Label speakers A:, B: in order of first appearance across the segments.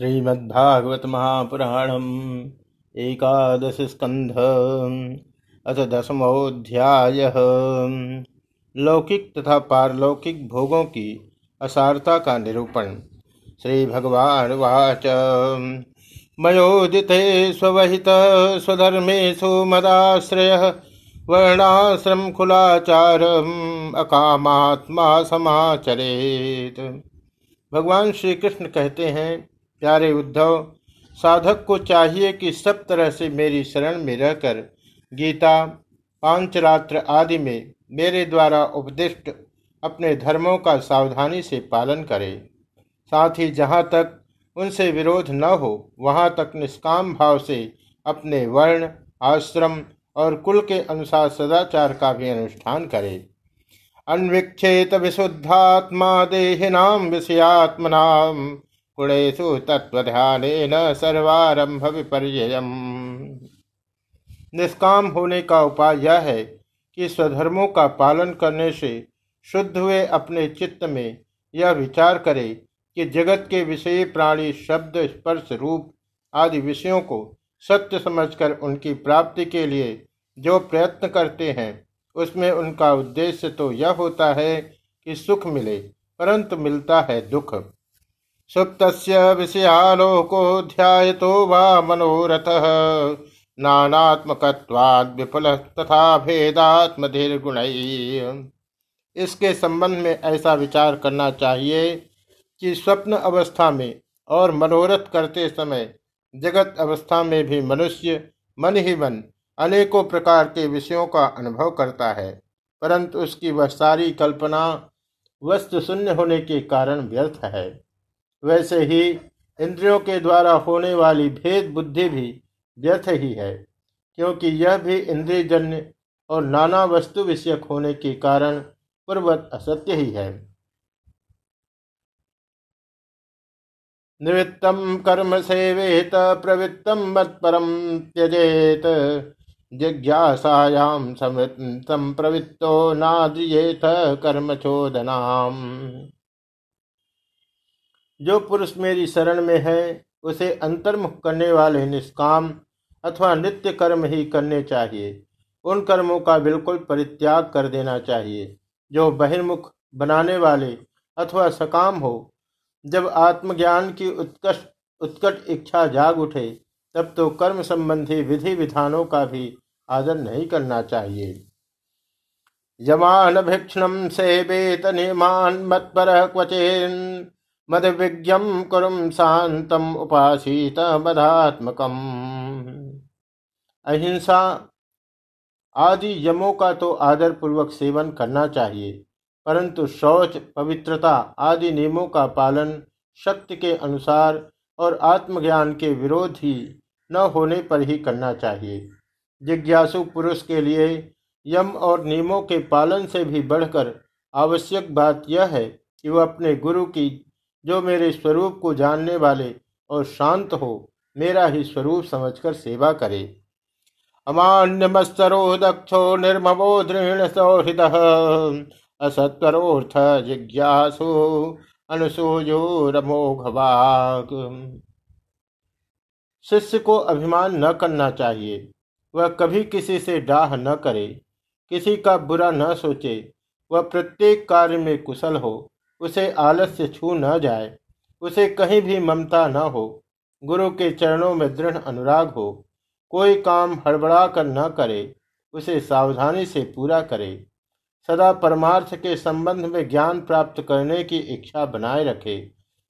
A: श्रीमद्भागवत महापुराणम एकादश स्कंध अथ दसमोध्याय लौकिक तथा पारलौकिक भोगों की असारता का निरूपण। श्री भगवान वाच। मयोदिते स्वहित स्वधर्मेशु मदाश्रय वर्णाश्रम कुलाचार अकामात्मा समाचरेत। भगवान श्री कृष्ण कहते हैं प्यारे उद्धव, साधक को चाहिए कि सब तरह से मेरी शरण में रहकर गीता, पांचरात्र आदि में मेरे द्वारा उपदिष्ट अपने धर्मों का सावधानी से पालन करे। साथ ही जहाँ तक उनसे विरोध न हो, वहाँ तक निष्काम भाव से अपने वर्ण, आश्रम और कुल के अनुसार सदाचार का भी अनुष्ठान करे। अन्विक्षेत विशुद्धात्मा देहिनाम विषयात्मनाम। गुणेशु तत्वध्यान सर्वारंभ विपर्य निष्काम होने का उपाय यह है कि स्वधर्मों का पालन करने से शुद्ध हुए अपने चित्त में यह विचार करे कि जगत के विषय प्राणी, शब्द, स्पर्श, रूप आदि विषयों को सत्य समझकर उनकी प्राप्ति के लिए जो प्रयत्न करते हैं, उसमें उनका उद्देश्य तो यह होता है कि सुख मिले, परंतु मिलता है दुख। सुप्त विषयालोको ध्यायतो वा मनोरथ। नानात्मकवाद विफल तथा भेदात्मधिर्गुण। इसके संबंध में ऐसा विचार करना चाहिए कि स्वप्न अवस्था में और मनोरथ करते समय, जगत अवस्था में भी मनुष्य मन ही मन अनेकों प्रकार के विषयों का अनुभव करता है, परंतु उसकी वह सारी कल्पना वस्तु शून्य होने के कारण व्यर्थ है। वैसे ही इंद्रियों के द्वारा होने वाली भेद बुद्धि भी व्यर्थ ही है, क्योंकि यह भी इंद्रियजन्य और नाना वस्तु विषयक होने के कारण पूर्वत असत्य ही है। निवृत्तम कर्म सेवेत प्रवृत्तम मत्परम त्यजेत जिज्ञासायाम संप्रवृत्तो नाद्रियेत कर्म चोदनाम। जो पुरुष मेरी शरण में है, उसे अंतर्मुख करने वाले निष्काम अथवा नित्य कर्म ही करने चाहिए। उन कर्मों का बिल्कुल परित्याग कर देना चाहिए, जो बहिर्मुख बनाने वाले अथवा सकाम हो। जब आत्मज्ञान की उत्कट उत्कट इच्छा जाग उठे, तब तो कर्म संबंधी विधि विधानों का भी आदर नहीं करना चाहिए। यमान से वेत नियमान मत पर क्वचेन। मद विज्ञम कुरुम शांतम उपासीत मदात्मकम अहिंसा आदि यमों का तो आदर पूर्वक सेवन करना चाहिए, परंतु शौच, पवित्रता आदि नियमों का पालन शक्ति के अनुसार और आत्मज्ञान के विरोध ही न होने पर ही करना चाहिए। जिज्ञासु पुरुष के लिए यम और नियमों के पालन से भी बढ़कर आवश्यक बात यह है कि वह अपने गुरु की जो मेरे स्वरूप को जानने वाले और शांत हो, मेरा ही स्वरूप समझकर सेवा करे। अमान्यमस्तरो दक्षो निर्ममो दृढ़ सौहृद असत्वरोर्थ जिज्ञासु अनुसूयो रमोघवाग शिष्य को अभिमान न करना चाहिए, वह कभी किसी से डाह न करे, किसी का बुरा न सोचे, वह प्रत्येक कार्य में कुशल हो उसे आलस्य छू न जाए, उसे कहीं भी ममता न हो, गुरु के चरणों में दृढ़ अनुराग हो, कोई काम हड़बड़ा कर न करे, उसे सावधानी से पूरा करे। सदा परमार्थ के संबंध में ज्ञान प्राप्त करने की इच्छा बनाए रखे,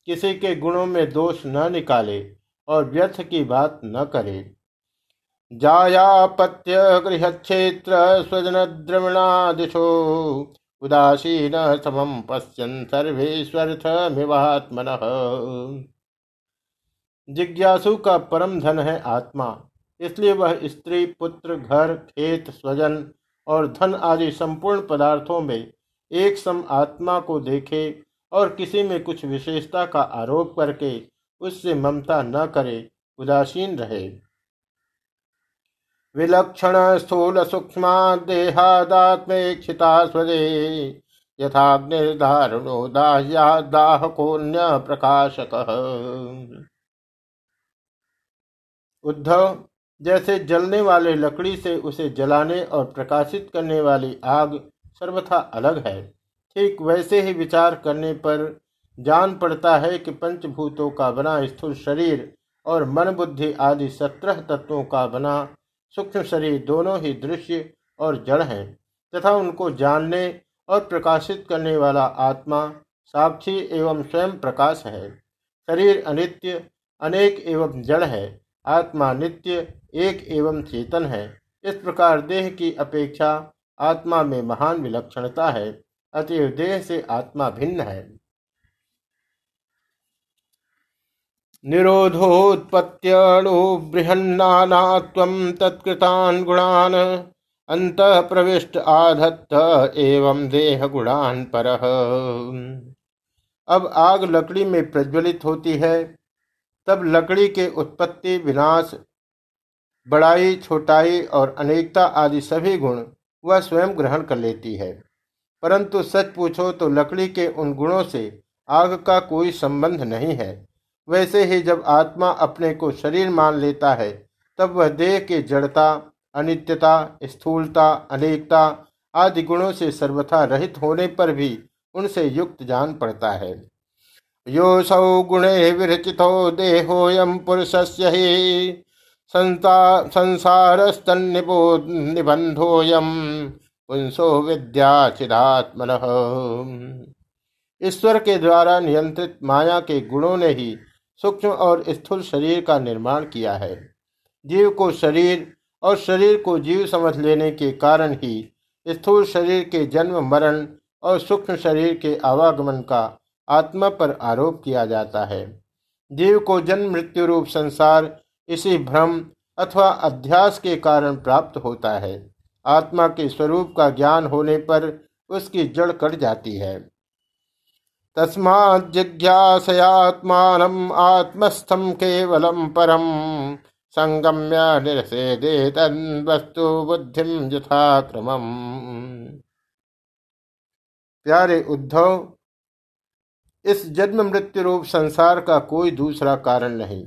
A: किसी के गुणों में दोष न निकाले और व्यर्थ की बात न करे। जायापत्य गृह क्षेत्र स्वजन द्रवणादिशो उदासीन समम पश्यन सर्वेश्वर्थमिवात्मन। जिज्ञासु का परम धन है आत्मा, इसलिए वह स्त्री, पुत्र, घर, खेत, स्वजन और धन आदि संपूर्ण पदार्थों में एक सम आत्मा को देखे और किसी में कुछ विशेषता का आरोप करके उससे ममता न करे, उदासीन रहे। विलक्षण स्थूल सूक्ष्म देहादात्मेक्षिता स्वदे यथाग्निर्धारणो दाह्या दाहकोन्य प्रकाशक उद्धव, जैसे जलने वाले लकड़ी से उसे जलाने और प्रकाशित करने वाली आग सर्वथा अलग है, ठीक वैसे ही विचार करने पर जान पड़ता है कि पंचभूतों का बना स्थूल शरीर और मन बुद्धि आदि सत्रह तत्वों का बना सूक्ष्म शरीर दोनों ही दृश्य और जड़ हैं, तथा उनको जानने और प्रकाशित करने वाला आत्मा साक्षी एवं स्वयं प्रकाश है। शरीर अनित्य, अनेक एवं जड़ है, आत्मा नित्य, एक एवं चेतन है। इस प्रकार देह की अपेक्षा आत्मा में महान विलक्षणता है, अतएव देह से आत्मा भिन्न है। निरोधोत्पत्त्यणु बृहन्नाना तत्कृतान् गुणान् अंत प्रविष्ट आधत्त एवं देह गुणान पर। अब आग लकड़ी में प्रज्वलित होती है, तब लकड़ी के उत्पत्ति, विनाश, बड़ाई, छोटाई और अनेकता आदि सभी गुण वह स्वयं ग्रहण कर लेती है। परंतु सच पूछो तो लकड़ी के उन गुणों से आग का कोई संबंध नहीं है। वैसे ही जब आत्मा अपने को शरीर मान लेता है, तब वह देह के जड़ता, अनित्यता, स्थूलता, अनेकता आदि गुणों से सर्वथा रहित होने पर भी उनसे युक्त जान पड़ता है। यो सौ गुणे विरचितो देहोयम पुरुष ही। संसारस्तन्निबो निबंधोयम पुंसो विद्या चिदात्मन ईश्वर के द्वारा नियंत्रित माया के गुणों ने ही सूक्ष्म और स्थूल शरीर का निर्माण किया है। जीव को शरीर और शरीर को जीव समझ लेने के कारण ही स्थूल शरीर के जन्म, मरण और सूक्ष्म शरीर के आवागमन का आत्मा पर आरोप किया जाता है। जीव को जन्म, मृत्यु रूप संसार इसी भ्रम अथवा अध्यास के कारण प्राप्त होता है। आत्मा के स्वरूप का ज्ञान होने पर उसकी जड़ कट जाती है। तस्मा जिज्ञासयात्मान आत्मस्थम केवलम परम। संगम्य निरसेदे वस्तु बुद्धि यथाक्रम प्यारे उद्धव, इस जन्म मृत्यु रूप संसार का कोई दूसरा कारण नहीं,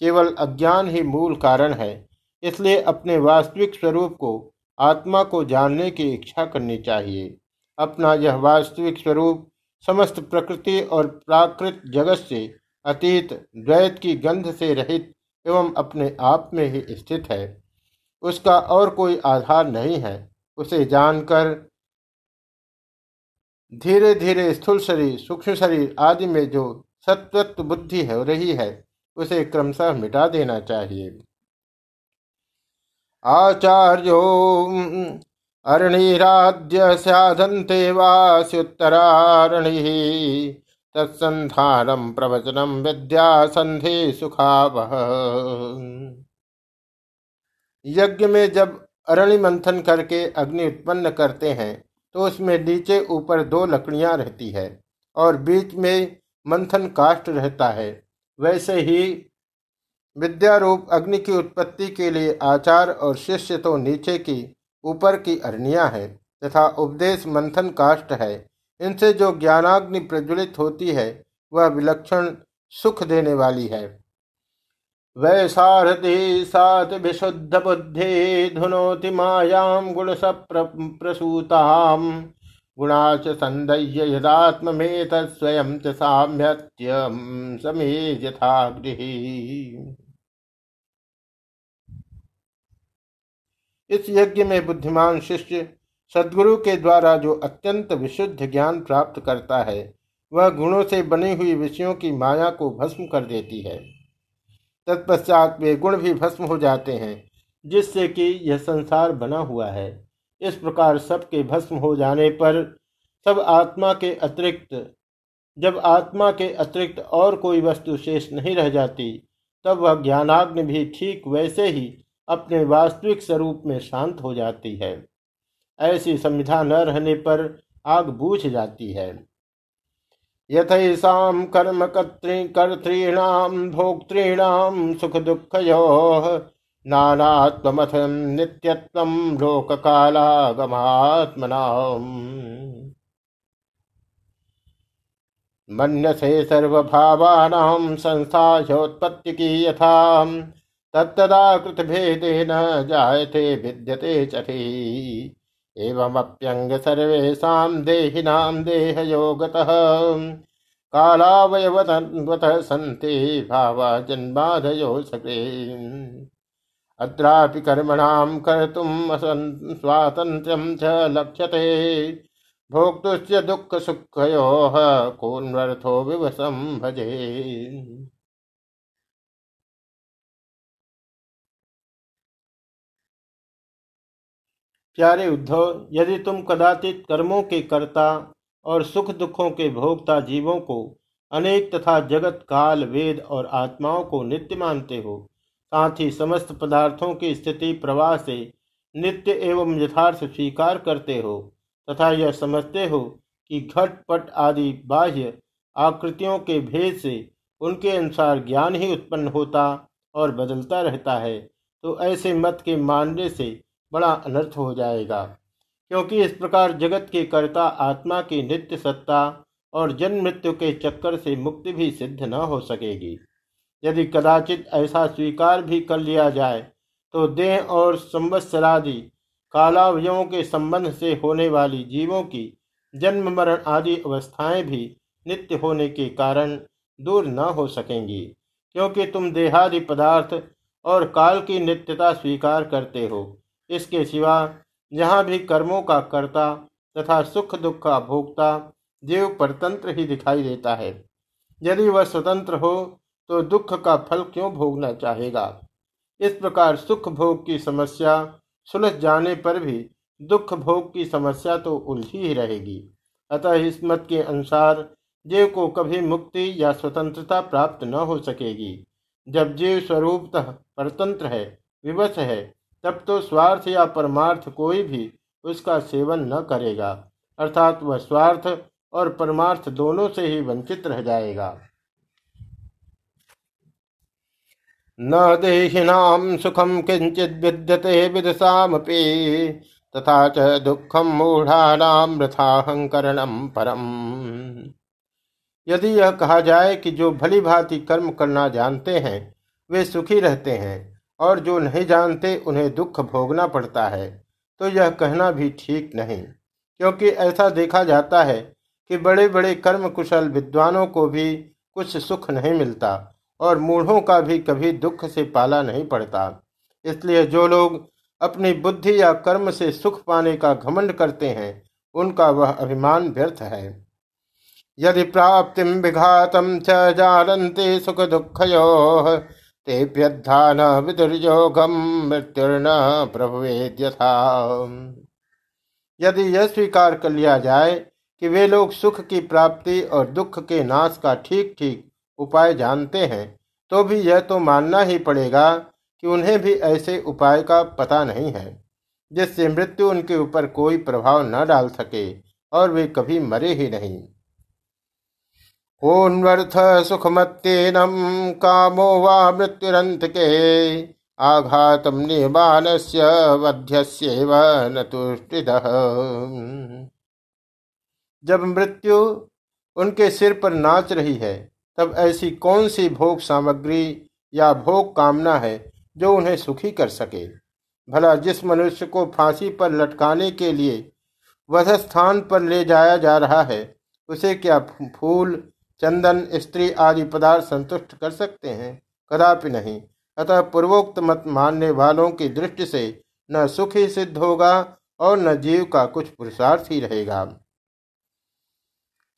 A: केवल अज्ञान ही मूल कारण है, इसलिए अपने वास्तविक स्वरूप को, आत्मा को जानने की इच्छा करनी चाहिए। अपना यह वास्तविक स्वरूप समस्त प्रकृति और प्राकृत जगत से अतीत, द्वैत की गंध से रहित एवं अपने आप में ही स्थित है। उसका और कोई आधार नहीं है। उसे जानकर धीरे धीरे स्थूल शरीर, सूक्ष्म शरीर आदि में जो सत्वत्व बुद्धि हो रही है, उसे क्रमशः मिटा देना चाहिए। आचार्यो अरणिराद्य साधनते वास्युत्तरारणि। तत्संधानम प्रवचनम विद्या संधे सुखावह। यज्ञ में जब अरणि मंथन करके अग्नि उत्पन्न करते हैं तो उसमें नीचे ऊपर दो लकड़ियाँ रहती है और बीच में मंथन काष्ट रहता है। वैसे ही विद्यारूप अग्नि की उत्पत्ति के लिए आचार और शिष्य तो नीचे की ऊपर की अरणिया है तथा उपदेश मंथन काष्ट है। इनसे जो ज्ञानाग्नि प्रज्वलित होती है, वह विलक्षण सुख देने वाली है। वैसारथी सात विशुद्ध बुद्धि धुनोति मायाम गुण प्रसूताम गुणाच संदय्य यदात्म में तत्स्वयं च साम्यत्यम समे इस यज्ञ में बुद्धिमान शिष्य सदगुरु के द्वारा जो अत्यंत विशुद्ध ज्ञान प्राप्त करता है, वह गुणों से बनी हुई विषयों की माया को भस्म कर देती है। तत्पश्चात वे गुण भी भस्म हो जाते हैं, जिससे कि यह संसार बना हुआ है। इस प्रकार सबके भस्म हो जाने पर सब आत्मा के अतिरिक्त, जब आत्मा के अतिरिक्त और कोई वस्तु शेष नहीं रह जाती, तब वह ज्ञानाग्नि भी ठीक वैसे ही अपने वास्तविक स्वरूप में शांत हो जाती है। ऐसी संविधा न रहने पर आग बूझ जाती है। यथैषा कर्म कर्तृणाम भोक्तृणाम सुख दुख यो नानात्मथ नित्यत्व लोक कालागमात्मना मनसे सर्वभावानां संस्थायोत्पत्ति की यथा तत्तदा कृत भेदे न जायते विद्यते चठी। एवमप्यंग सर्वेशा देहिनां देहयोगतः। कालावयवत सन्ति भावा जन्माधयो सके अत्रापि कर्मणां कर्तुम् स्वातन्त्र्यं च लक्ष्यते। भोक्तुश्च दुःखसुखयोः कोन्वर्थो विवशं भजे। प्यारे उद्धव, यदि तुम कदाचित कर्मों के कर्ता और सुख दुखों के भोगता जीवों को अनेक तथा जगत, काल, वेद और आत्माओं को नित्य मानते हो, साथ ही समस्त पदार्थों की स्थिति प्रवाह से नित्य एवं यथार्थ स्वीकार करते हो, तथा यह समझते हो कि घटपट आदि बाह्य आकृतियों के भेद से उनके अनुसार ज्ञान ही उत्पन्न होता और बदलता रहता है तो ऐसे मत के मानने से बड़ा अनर्थ हो जाएगा, क्योंकि इस प्रकार जगत के कर्ता आत्मा की नित्य सत्ता और जन्म मृत्यु के चक्कर से मुक्ति भी सिद्ध न हो सकेगी। यदि कदाचित ऐसा स्वीकार भी कर लिया जाए तो देह और संवत्सरादि कालावयों के संबंध से होने वाली जीवों की जन्म, मरण आदि अवस्थाएँ भी नित्य होने के कारण दूर न हो सकेंगी, क्योंकि तुम देहादि पदार्थ और काल की नित्यता स्वीकार करते हो। इसके सिवा जहाँ भी कर्मों का कर्ता तथा सुख दुख का भोगता जीव परतंत्र ही दिखाई देता है। यदि वह स्वतंत्र हो तो दुख का फल क्यों भोगना चाहेगा? इस प्रकार सुख भोग की समस्या सुलझ जाने पर भी दुख भोग की समस्या तो उलझी ही रहेगी। अतः इस मत के अनुसार जीव को कभी मुक्ति या स्वतंत्रता प्राप्त न हो सकेगी। जब जीव स्वरूपतः परतंत्र है, विवश है तब तो स्वार्थ या परमार्थ कोई भी उसका सेवन न करेगा, अर्थात वह स्वार्थ और परमार्थ दोनों से ही वंचित रह जाएगा। न देहिनाम सुखम किंचित विद्यते विदसामपि तथा च दुखम मूढ़ानाम वृथाहंकरणम परम। यदि यह कहा जाए कि जो भली भांति कर्म करना जानते हैं, वे सुखी रहते हैं और जो नहीं जानते, उन्हें दुख भोगना पड़ता है। तो यह कहना भी ठीक नहीं, क्योंकि ऐसा देखा जाता है कि बड़े बड़े कर्म कुशल विद्वानों को भी कुछ सुख नहीं मिलता और मूढ़ों का भी कभी दुख से पाला नहीं पड़ता। इसलिए जो लोग अपनी बुद्धि या कर्म से सुख पाने का घमंड करते हैं, उनका वह अभिमान व्यर्थ है। यदि प्राप्ति विघातम च जानते सुख दुखयो तेभ्यध्यान विदुर्योगम मृत्युर्न प्रभुवेद्यथा। यदि यह स्वीकार कर लिया जाए कि वे लोग सुख की प्राप्ति और दुख के नाश का ठीक ठीक उपाय जानते हैं तो भी यह तो मानना ही पड़ेगा कि उन्हें भी ऐसे उपाय का पता नहीं है, जिससे मृत्यु उनके ऊपर कोई प्रभाव न डाल सके और वे कभी मरे ही नहीं। कोन्वर्थ सुखमत्तेनम कामो वा मृत्युरंत के आघात निर्माण से वध्यस्यव न जब मृत्यु उनके सिर पर नाच रही है, तब ऐसी कौन सी भोग सामग्री या भोग कामना है जो उन्हें सुखी कर सके? भला जिस मनुष्य को फांसी पर लटकाने के लिए वध स्थान पर ले जाया जा रहा है, उसे क्या फूल चंदन स्त्री आदि पदार्थ संतुष्ट कर सकते हैं, कदापि नहीं। अतः पूर्वोक्त मत मानने वालों की दृष्टि से न सुख ही सिद्ध होगा और न जीव का कुछ पुरुषार्थ ही रहेगा।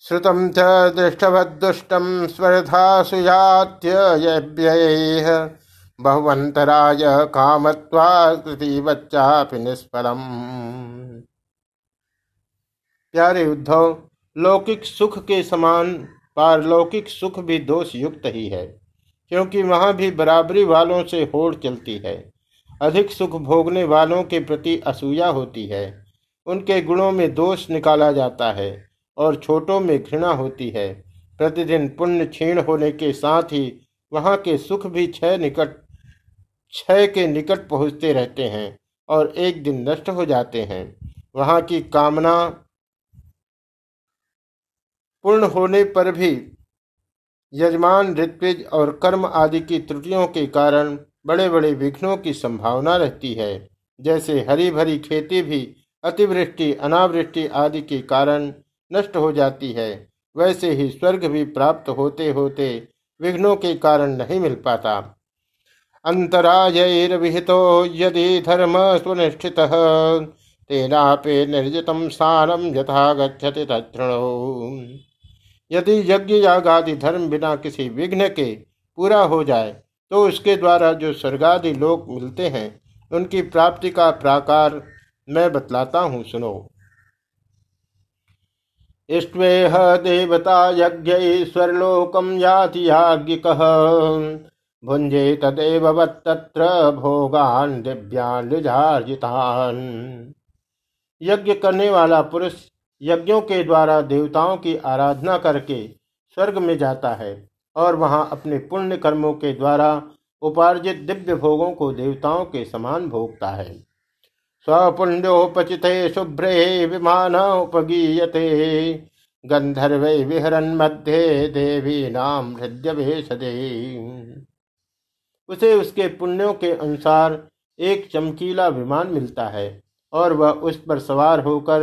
A: श्रुतम च दृष्टवदुष्टम स्वर्धा सुजात्य बहुवंतराय कामत्वाकृति बच्चा निष्फलम। प्यारे उद्धव, लौकिक सुख के समान पारलौकिक सुख भी दोष युक्त ही है, क्योंकि वहाँ भी बराबरी वालों से होड़ चलती है। अधिक सुख भोगने वालों के प्रति असूया होती है। उनके गुणों में दोष निकाला जाता है और छोटों में घृणा होती है। प्रतिदिन पुण्य क्षीण होने के साथ ही वहाँ के सुख भी क्षय निकट, क्षय के निकट पहुँचते रहते हैं और एक दिन नष्ट हो जाते हैं। वहाँ की कामना पूर्ण होने पर भी यजमान ऋत्विज और कर्म आदि की त्रुटियों के कारण बड़े बड़े विघ्नों की संभावना रहती है। जैसे हरी भरी खेती भी अतिवृष्टि, अनावृष्टि आदि के कारण नष्ट हो जाती है। वैसे ही स्वर्ग भी प्राप्त होते होते विघ्नों के कारण नहीं मिल पाता। अंतरायर्विहितो यदि धर्म सुनिष्ठित, तेनापे निर्जित स्थानम यथा तृणो यदि यज्ञ यागादि धर्म बिना किसी विघ्न के पूरा हो जाए तो उसके द्वारा जो स्वर्गादि लोक मिलते हैं, उनकी प्राप्ति का प्राकार मैं बतलाता हूँ, सुनो। इष्वेह देवता यज्ञ स्वर्लोकम याति याज्ञिक भुंजे तदेव तत्र भोगान दिव्यान यज्ञ करने वाला पुरुष यज्ञों के द्वारा देवताओं की आराधना करके स्वर्ग में जाता है और वहाँ अपने पुण्य कर्मों के द्वारा उपार्जित दिव्य भोगों को देवताओं के समान भोगता है। स्वपुण्योपचित शुभ्रे विमान उपगीयते, गंधर्व विहरन मध्य देवी नाम हृदय उसे उसके पुण्यों के अनुसार एक चमकीला विमान मिलता है और वह उस पर सवार होकर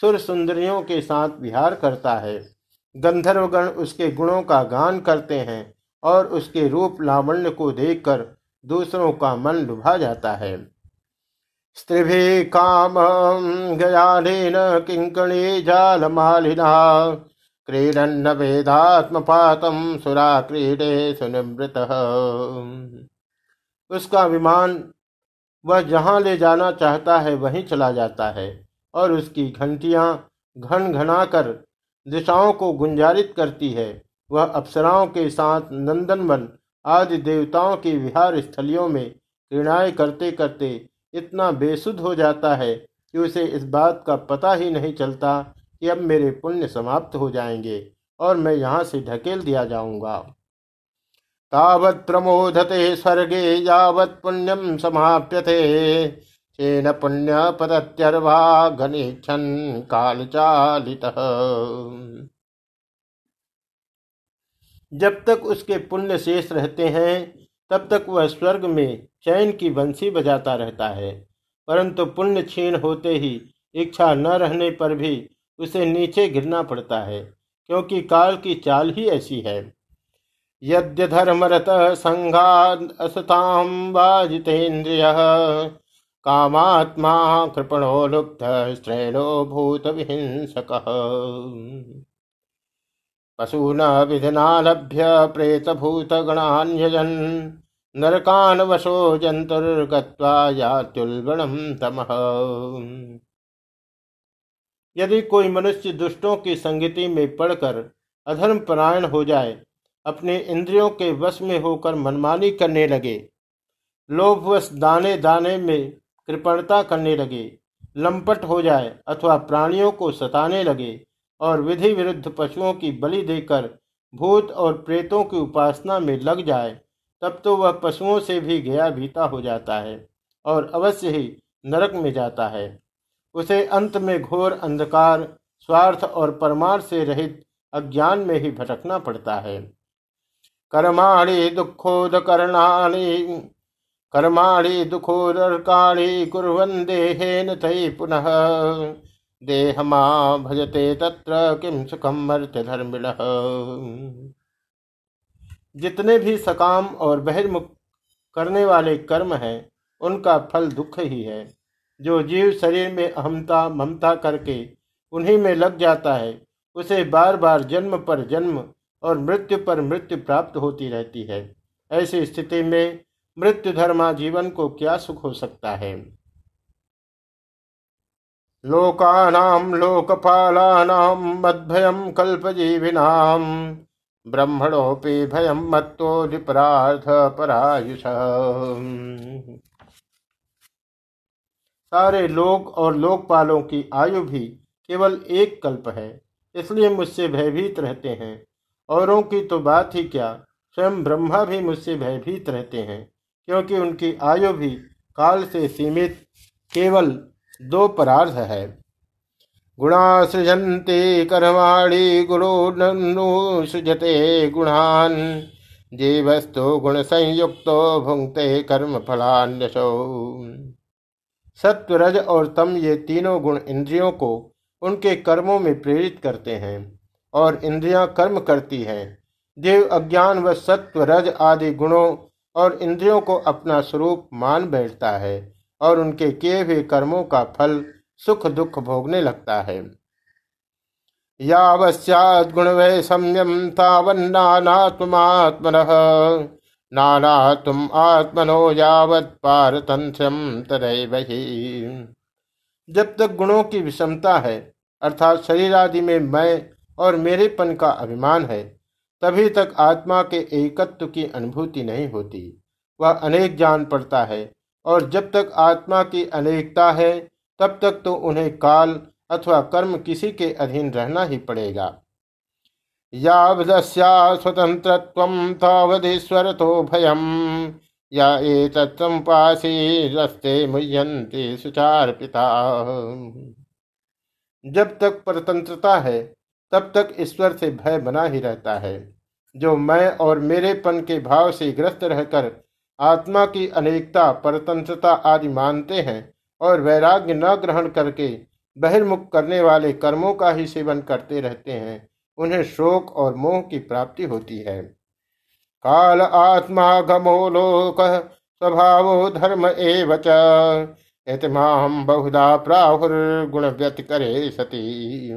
A: सुर सुंदरियों के साथ विहार करता है। गंधर्वगण उसके गुणों का गान करते हैं और उसके रूप लावण्य को देखकर दूसरों का मन लुभा जाता है। स्त्रिभि काम गयान किंकणी जाल मालिना क्रीडन्न वेदात्मपातम सुरा क्रीडे सुनिमृत उसका विमान वह जहाँ ले जाना चाहता है, वहीं चला जाता है। और उसकी घंटियाँ घन घनाकर दिशाओं को गुंजारित करती है। वह अप्सराओं के साथ नंदनवन आदि देवताओं की विहार स्थलियों में क्रीड़ाएँ करते करते इतना बेसुध हो जाता है कि उसे इस बात का पता ही नहीं चलता कि अब मेरे पुण्य समाप्त हो जाएँगे और मैं यहाँ से ढकेल दिया जाऊँगा। तावत् प्रमोदते स्वर्गे यावत् पुण्यम समाप्यते। चेन पुण्य पदत्यर्वा घनीक्षण काल चालित जब तक उसके पुण्य शेष रहते हैं, तब तक वह स्वर्ग में चैन की बंसी बजाता रहता है। परंतु पुण्य क्षीण होते ही इच्छा न रहने पर भी उसे नीचे गिरना पड़ता है, क्योंकि काल की चाल ही ऐसी है। यद्य धर्मरत संघात वाजितेन्द्रिय। कामात्मा कृपणो लुप्त श्रेणो भूत विहिंसक पशून भूत गणान्यजन नरकान वशो जंतुर्गत्वा यात्युल्बणम तमः। यदि कोई मनुष्य दुष्टों की संगति में पड़कर अधर्म परायण हो जाए, अपने इंद्रियों के वश में होकर मनमानी करने लगे, लोभवश दाने दाने में कृपणता करने लगे, लंपट हो जाए अथवा प्राणियों को सताने लगे और विधि विरुद्ध पशुओं की बलि देकर भूत और प्रेतों की उपासना में लग जाए, तब तो वह पशुओं से भी गया भीता हो जाता है और अवश्य ही नरक में जाता है। उसे अंत में घोर अंधकार, स्वार्थ और परमार्थ से रहित अज्ञान में ही भटकना पड़ता है। कर्माणि दुःखोदकरणानि कर्माणि दुःखोदर्काणि कुर्वन् देहेन तै पुनः। देहमा भजते तत्र किम सुखम मर्त्य धर्मिण। जितने भी सकाम और बहिर्मुख करने वाले कर्म हैं, उनका फल दुख ही है। जो जीव शरीर में अहमता ममता करके उन्हीं में लग जाता है, उसे बार बार जन्म पर जन्म और मृत्यु पर मृत्यु प्राप्त होती रहती है। ऐसी स्थिति में मृत्यु धर्मा जीवन को क्या सुख हो सकता है? लोकानाम लोकपालानाम मद्भयम कल्पजीविनाम ब्रह्मणोपि भयम मत्तो विपराध परायुष सारे लोक और लोकपालों की आयु भी केवल एक कल्प है, इसलिए मुझसे भयभीत रहते हैं। औरों की तो बात ही क्या, स्वयं ब्रह्मा भी मुझसे भयभीत रहते हैं। क्योंकि उनकी आयु भी काल से सीमित, केवल दो परार्थ है। गुणा सृजंते कर्माणि गुणो सृजते गुणान, जीवस्तु गुण संयुक्त भुंगते कर्म फलान्यसो सत्व रज और तम ये तीनों गुण इंद्रियों को उनके कर्मों में प्रेरित करते हैं और इंद्रियाँ कर्म करती हैं। देव अज्ञान व सत्व रज आदि गुणों और इंद्रियों को अपना स्वरूप मान बैठता है और उनके किए हुए कर्मों का फल सुख दुख भोगने लगता है। यावस्याद गुण वै सम्यम तावन्नात्मात्मन नाना तुम आत्मनो यावत पारतंत्रम जब तक गुणों की विषमता है, अर्थात शरीर आदि में मैं और मेरेपन का अभिमान है तभी तक आत्मा के एकत्व की अनुभूति नहीं होती। वह अनेक जान पड़ता है, और जब तक आत्मा की अनेकता है, तब तक तो उन्हें काल अथवा कर्म किसी के अधीन रहना ही पड़ेगा। यावदस्या स्वतंत्र तावधीश्वर तो भयम। या एतत्संपासी रस्ते मुह्यंते सुचार पिता जब तक परतंत्रता है तब तक ईश्वर से भय बना ही रहता है। जो मैं और मेरेपन के भाव से ग्रस्त रहकर आत्मा की अनेकता, परतंत्रता आदि मानते हैं और वैराग्य न ग्रहण करके बहिर्मुख करने वाले कर्मों का ही सेवन करते रहते हैं, उन्हें शोक और मोह की प्राप्ति होती है। काल आत्मा गमो लोक स्वभाव धर्म एवच एवं बहुधा प्राहुर गुण व्यत करे सती।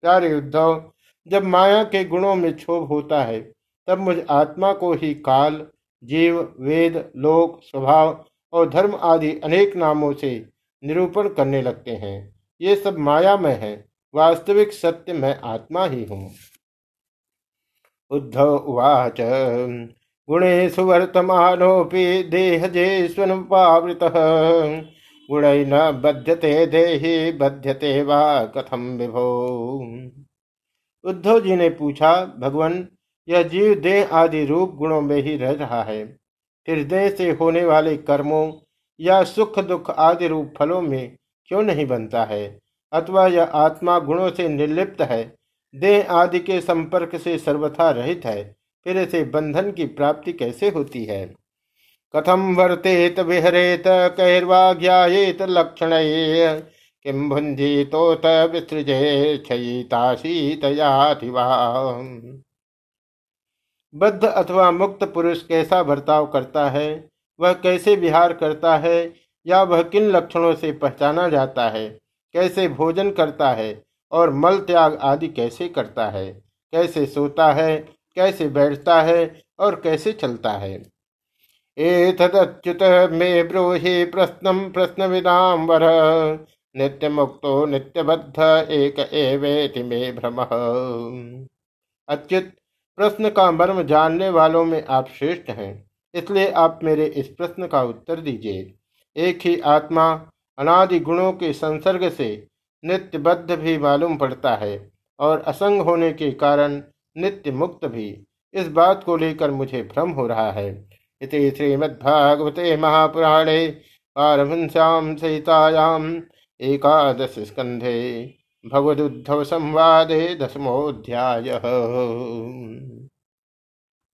A: प्यारे उद्धव, जब माया के गुणों में क्षोभ होता है, तब मुझ आत्मा को ही काल, जीव, वेद, लोक, स्वभाव और धर्म आदि अनेक नामों से निरूपण करने लगते हैं। ये सब माया में है, वास्तविक सत्य मैं आत्मा ही हूँ। उद्धव उवाच, गुणेषु वर्तमानोऽपि देहजे स्वनुपावृतः गुणै न बध्यते देहि, बध्यते वा कथम विभो? उद्धव जी ने पूछा, भगवान, यह जीव देह आदि रूप गुणों में ही रह रहा है। फिर देह से होने वाले कर्मों या सुख दुख आदि रूप फलों में क्यों नहीं बनता है? अथवा यह आत्मा गुणों से निर्लिप्त है? देह आदि के संपर्क से सर्वथा रहित है। फिर इसे बंधन की प्राप्ति कैसे होती है? कथम वर्तेत विहरेत, कैर्वा ज्ञात लक्षण? किम भुंजीतोत विसृजे क्षयिताशीतयाथिवा बद्ध अथवा मुक्त पुरुष कैसा बर्ताव करता है? वह कैसे विहार करता है? या वह किन लक्षणों से पहचाना जाता है? कैसे भोजन करता है? और मल त्याग आदि कैसे करता है? कैसे सोता है? कैसे बैठता है? और कैसे चलता है? एतदच्युत मे ब्रूहि प्रश्न प्रश्न विदाम वर। नित्य मुक्तो नित्यबद्ध एक एवेति मे भ्रम। अच्युत, प्रश्न का मर्म जानने वालों में आप श्रेष्ठ हैं, इसलिए आप मेरे इस प्रश्न का उत्तर दीजिए। एक ही आत्मा अनादि गुणों के संसर्ग से नित्य बद्ध भी मालूम पड़ता है, और असंग होने के कारण नित्य मुक्त भी। इस बात को लेकर मुझे भ्रम हो रहा है। इति श्रीमद्भागवते महापुराणे पारमश्याम सहितायाम् एकादश स्कंधे भगवदुद्धव संवादे दसमोध्याय